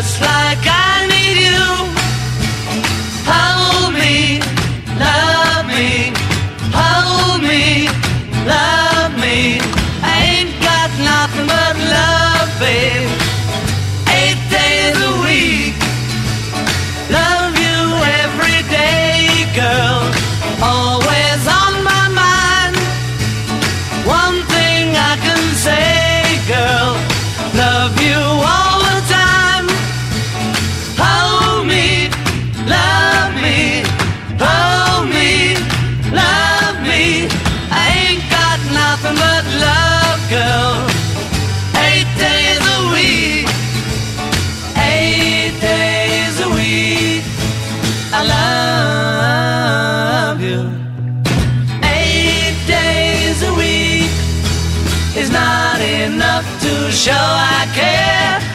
just like I is not enough to show I care.